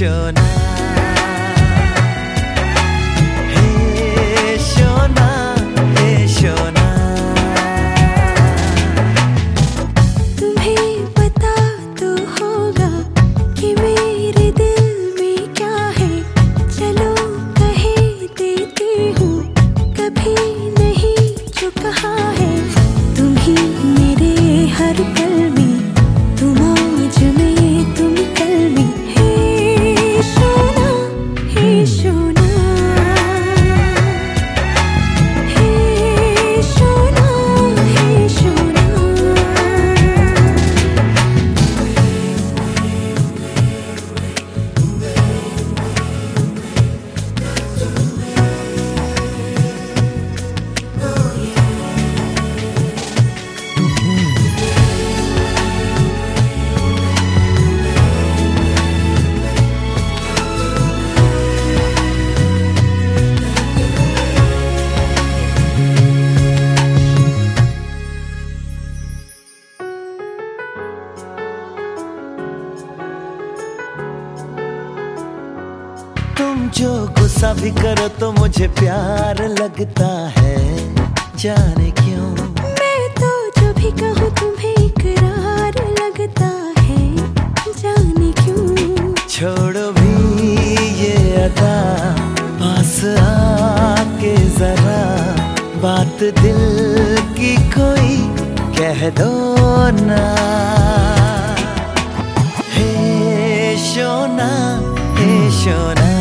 हे शोना जो गुस्सा भी करो तो मुझे प्यार लगता है। जाने क्यों? मैं तो जो भी कहूँ तुम्हें इकरार लगता है। जाने क्यों? छोड़ो भी ये अदा पास आके जरा बात दिल की कोई कह दो ना। हे शोना हे शोना।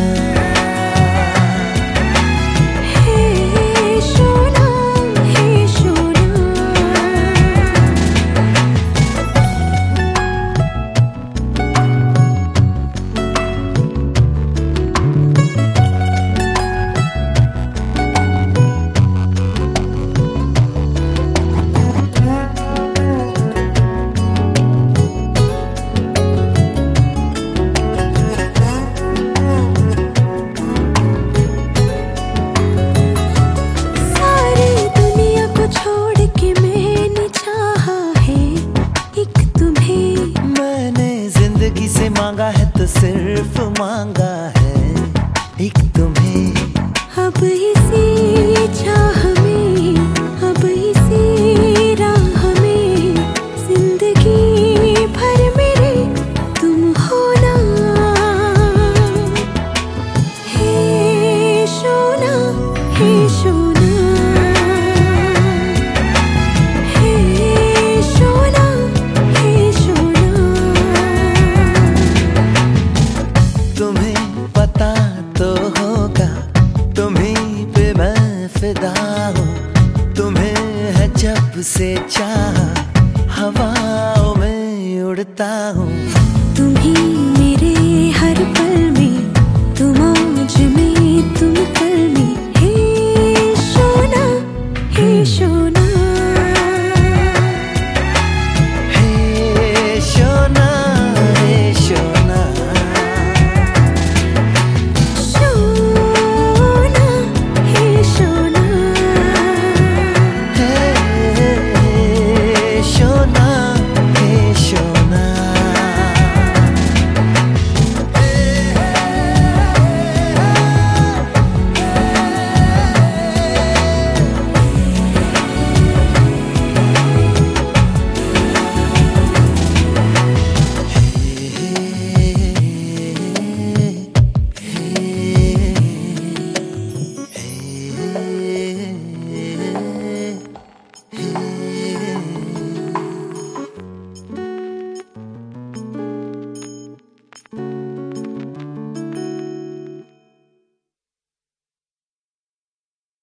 सिर्फ़ मांगा है एक तुम्हें। अब इसी चाह से चाह हवाओं में उड़ता हूँ। तुम्हें